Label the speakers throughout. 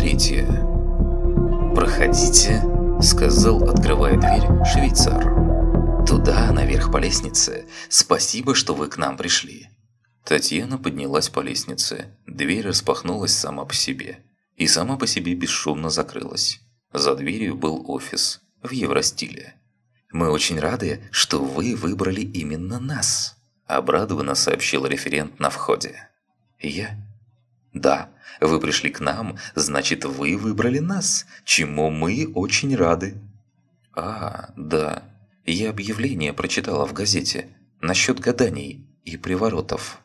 Speaker 1: третья. «Проходите», — сказал, открывая дверь, швейцар. «Туда, наверх по лестнице. Спасибо, что вы к нам пришли». Татьяна поднялась по лестнице. Дверь распахнулась сама по себе. И сама по себе бесшумно закрылась. За дверью был офис. В евростиле. «Мы очень рады, что вы выбрали именно нас», – обрадованно сообщил референт на входе. «Я?» «Да, вы пришли к нам, значит, вы выбрали нас, чему мы очень рады». «А, да, я объявление прочитала в газете насчет гаданий и приворотов».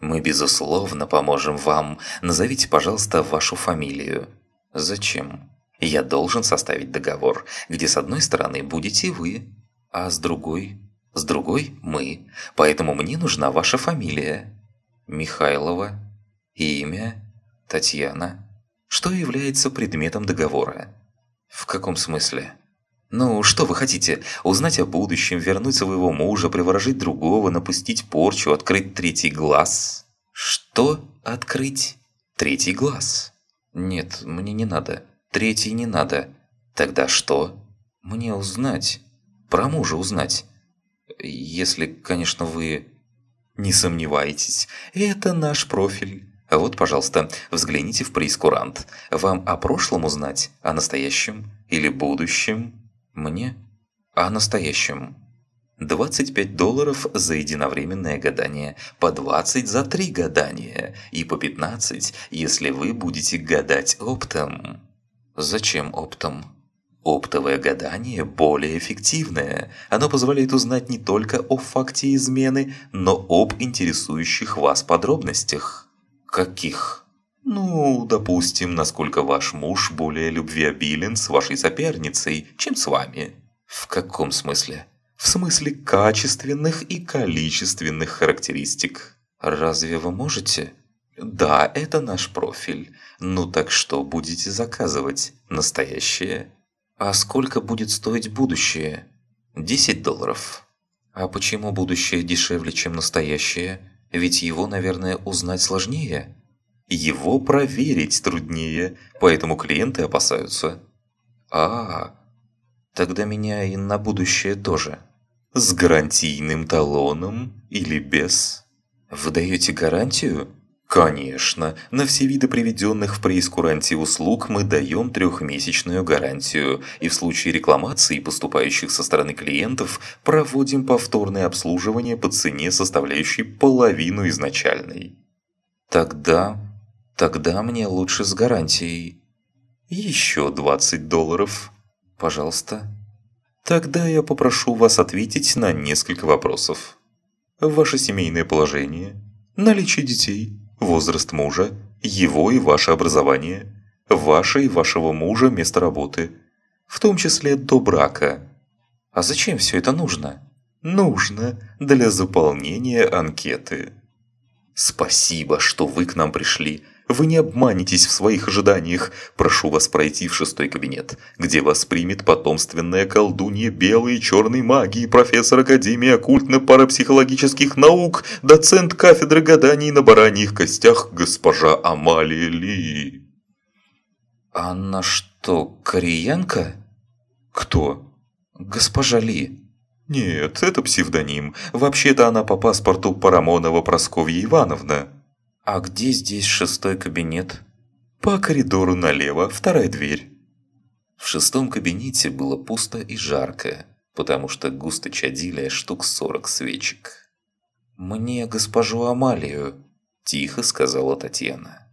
Speaker 1: «Мы, безусловно, поможем вам. Назовите, пожалуйста, вашу фамилию». «Зачем?» «Я должен составить договор, где с одной стороны будете вы, а с другой...» «С другой – мы. Поэтому мне нужна ваша фамилия». «Михайлова». «Имя?» «Татьяна». «Что является предметом договора?» «В каком смысле?» «Ну, что вы хотите? Узнать о будущем, вернуть своего мужа, приворожить другого, напустить порчу, открыть третий глаз?» «Что открыть?» «Третий глаз?» «Нет, мне не надо. Третий не надо. Тогда что?» «Мне узнать. Про мужа узнать. Если, конечно, вы...» «Не сомневайтесь, это наш профиль». Вот, пожалуйста, взгляните в прейскурант. Вам о прошлом узнать, о настоящем или будущем?» Мне? А настоящем? 25 долларов за единовременное гадание, по 20 за три гадания и по 15, если вы будете гадать оптом. Зачем оптом? Оптовое гадание более эффективное. Оно позволяет узнать не только о факте измены, но об интересующих вас подробностях. Каких? Ну, допустим, насколько ваш муж более любвеобилен с вашей соперницей, чем с вами. В каком смысле? В смысле качественных и количественных характеристик. Разве вы можете? Да, это наш профиль. Ну так что будете заказывать? Настоящее? А сколько будет стоить будущее? 10 долларов. А почему будущее дешевле, чем настоящее? Ведь его, наверное, узнать сложнее. Его проверить труднее, поэтому клиенты опасаются. А, тогда меня и на будущее тоже. С гарантийным талоном или без? Вы даете гарантию? Конечно, на все виды приведенных в преискуранте услуг мы даем трехмесячную гарантию, и в случае рекламации, поступающих со стороны клиентов, проводим повторное обслуживание по цене, составляющей половину изначальной. Тогда Тогда мне лучше с гарантией. Еще 20 долларов. Пожалуйста. Тогда я попрошу вас ответить на несколько вопросов. Ваше семейное положение, наличие детей, возраст мужа, его и ваше образование, ваше и вашего мужа место работы, в том числе до брака. А зачем все это нужно? Нужно для заполнения анкеты. Спасибо, что вы к нам пришли. Вы не обманетесь в своих ожиданиях. Прошу вас пройти в шестой кабинет, где вас примет потомственная колдунья белой и черной магии, профессор Академии оккультно-парапсихологических наук, доцент кафедры гаданий на бараньих костях госпожа Амалия Ли. Она что, кореянка? Кто? Госпожа Ли. Нет, это псевдоним. Вообще-то она по паспорту Парамонова Просковья Ивановна. «А где здесь шестой кабинет?» «По коридору налево, вторая дверь». В шестом кабинете было пусто и жарко, потому что густо чадили штук сорок свечек. «Мне госпожу Амалию», – тихо сказала Татьяна.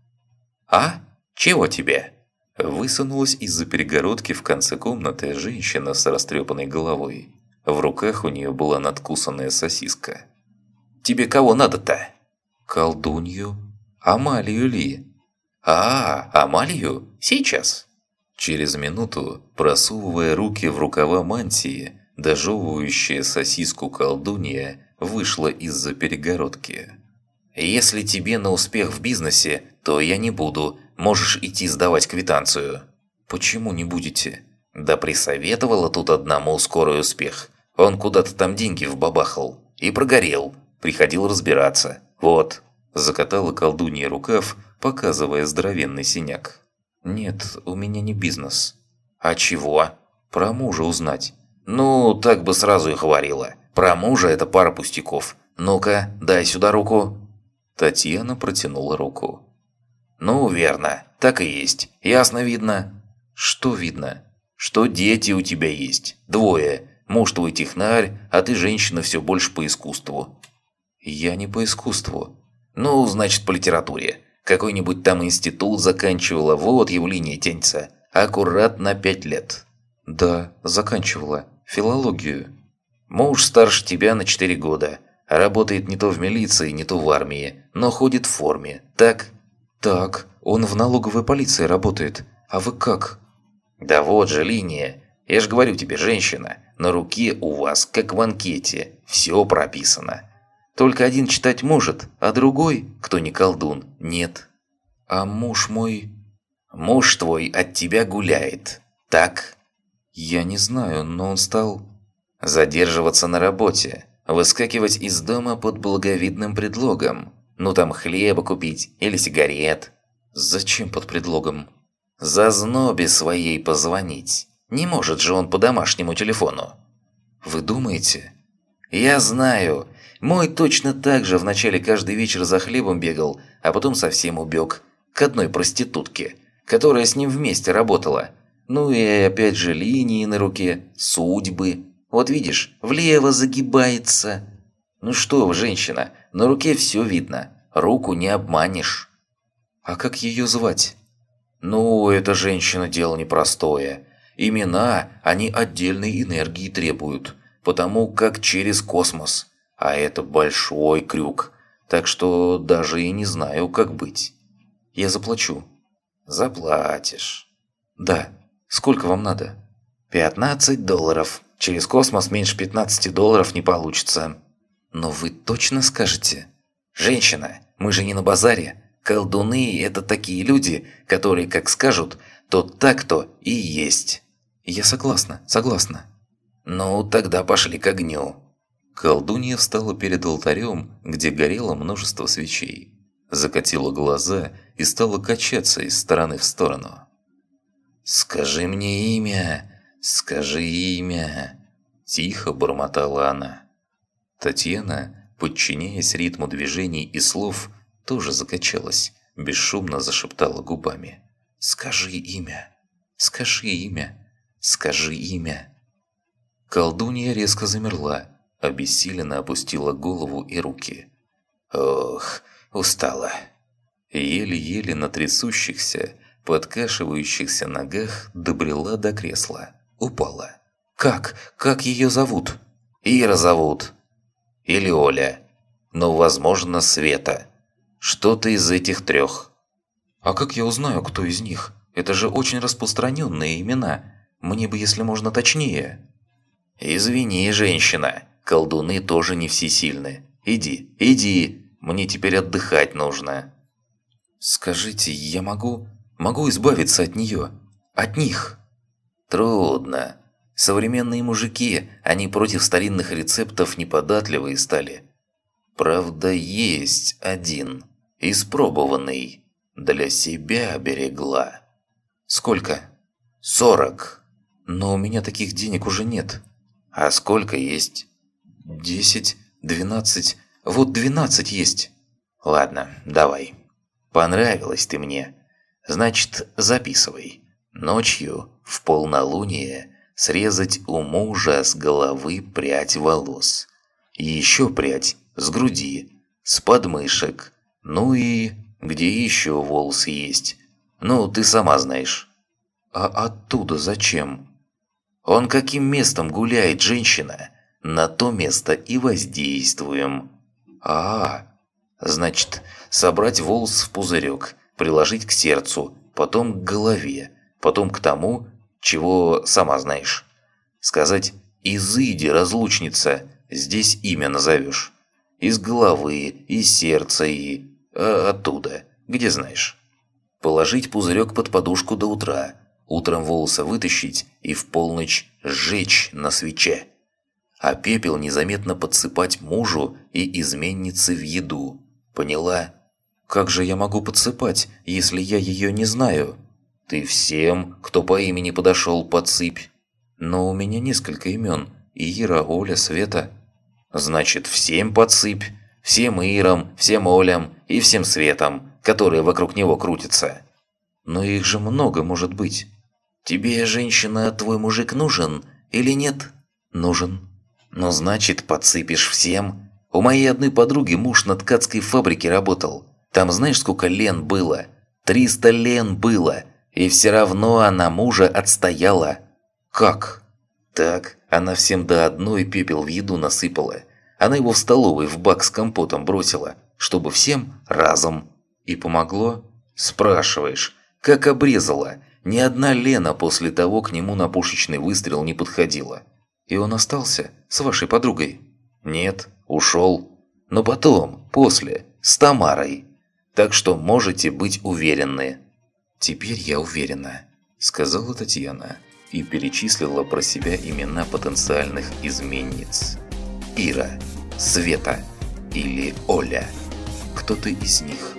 Speaker 1: «А? Чего тебе?» Высунулась из-за перегородки в конце комнаты женщина с растрепанной головой. В руках у нее была надкусанная сосиска. «Тебе кого надо-то?» «Колдунью?» «Амалию Ли». «А, Амалию? Сейчас?» Через минуту, просовывая руки в рукава мантии, дожевывающая сосиску колдунья вышла из-за перегородки. «Если тебе на успех в бизнесе, то я не буду. Можешь идти сдавать квитанцию». «Почему не будете?» «Да присоветовала тут одному скорый успех. Он куда-то там деньги вбабахал. И прогорел. Приходил разбираться. Вот, Закатала колдунья рукав, показывая здоровенный синяк. «Нет, у меня не бизнес». «А чего?» «Про мужа узнать». «Ну, так бы сразу и говорила. Про мужа это пара пустяков. Ну-ка, дай сюда руку». Татьяна протянула руку. «Ну, верно. Так и есть. Ясно видно». «Что видно?» «Что дети у тебя есть. Двое. Муж твой технарь, а ты женщина все больше по искусству». «Я не по искусству». «Ну, значит, по литературе. Какой-нибудь там институт заканчивала, вот явление тянется. Аккурат на пять лет». «Да, заканчивала. Филологию». «Муж старше тебя на четыре года. Работает не то в милиции, не то в армии, но ходит в форме. Так?» «Так, он в налоговой полиции работает. А вы как?» «Да вот же линия. Я же говорю тебе, женщина, на руке у вас, как в анкете, все прописано. Только один читать может, а другой, кто не колдун, нет. А муж мой... Муж твой от тебя гуляет, так? Я не знаю, но он стал... Задерживаться на работе, выскакивать из дома под благовидным предлогом. Ну там хлеба купить или сигарет. Зачем под предлогом? За знобе своей позвонить. Не может же он по домашнему телефону. Вы думаете? Я знаю. Мой точно так же вначале каждый вечер за хлебом бегал, а потом совсем убег. К одной проститутке, которая с ним вместе работала. Ну и опять же линии на руке, судьбы. Вот видишь, влево загибается. Ну что женщина, на руке все видно. Руку не обманешь. А как ее звать? Ну, эта женщина дело непростое. Имена, они отдельной энергии требуют, потому как через космос. А это большой крюк, так что даже и не знаю, как быть. Я заплачу. Заплатишь. Да. Сколько вам надо? 15 долларов. Через космос меньше 15 долларов не получится. Но вы точно скажете? Женщина, мы же не на базаре. Колдуны – это такие люди, которые, как скажут, то так-то и есть. «Я согласна, согласна». «Ну, тогда пошли к огню». Колдунья встала перед алтарем, где горело множество свечей. Закатила глаза и стала качаться из стороны в сторону. «Скажи мне имя, скажи имя», – тихо бормотала она. Татьяна, подчиняясь ритму движений и слов, тоже закачалась, бесшумно зашептала губами. «Скажи имя, скажи имя». Скажи имя». Колдунья резко замерла, обессиленно опустила голову и руки. «Ох, устала». Еле-еле на трясущихся, подкашивающихся ногах добрела до кресла. Упала. «Как? Как ее зовут?» «Ира зовут. Или Оля. Но, возможно, Света. Что-то из этих трех». «А как я узнаю, кто из них? Это же очень распространенные имена. Мне бы, если можно, точнее». «Извини, женщина, колдуны тоже не всесильны. Иди, иди, мне теперь отдыхать нужно». «Скажите, я могу... могу избавиться от нее? От них?» «Трудно. Современные мужики, они против старинных рецептов неподатливые стали. Правда, есть один, испробованный, для себя берегла». «Сколько?» «Сорок». Но у меня таких денег уже нет. А сколько есть? Десять, двенадцать, вот двенадцать есть. Ладно, давай. Понравилась ты мне. Значит, записывай. Ночью, в полнолуние, срезать у мужа с головы прядь волос. Еще прядь с груди, с подмышек. Ну и где еще волосы есть? Ну, ты сама знаешь. А оттуда зачем? Он каким местом гуляет женщина, на то место и воздействуем. А, значит, собрать волос в пузырек, приложить к сердцу, потом к голове, потом к тому, чего сама знаешь. Сказать «изыди, разлучница», здесь имя назовешь. Из головы, из сердца и... А, оттуда, где знаешь. Положить пузырек под подушку до утра – утром волосы вытащить и в полночь сжечь на свече. А пепел незаметно подсыпать мужу и изменнице в еду. Поняла? Как же я могу подсыпать, если я ее не знаю? Ты всем, кто по имени подошел, подсыпь. Но у меня несколько имен. Ира, Оля, Света. Значит, всем подсыпь. Всем Ирам, всем Олям и всем Светам, которые вокруг него крутятся. Но их же много может быть. Тебе, женщина, твой мужик нужен или нет? Нужен. Ну, значит, подсыпешь всем. У моей одной подруги муж на ткацкой фабрике работал. Там знаешь, сколько лен было? Триста лен было. И все равно она мужа отстояла. Как? Так, она всем до одной пепел в еду насыпала. Она его в столовой в бак с компотом бросила, чтобы всем разом. И помогло? Спрашиваешь, как обрезала? Ни одна Лена после того к нему на пушечный выстрел не подходила. И он остался с вашей подругой? Нет, ушел. Но потом, после, с Тамарой. Так что можете быть уверены. Теперь я уверена, сказала Татьяна и перечислила про себя имена потенциальных изменниц. Ира, Света или Оля. Кто-то из них.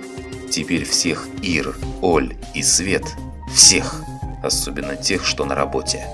Speaker 1: Теперь всех Ир, Оль и Свет. Всех. Особенно тех, что на работе.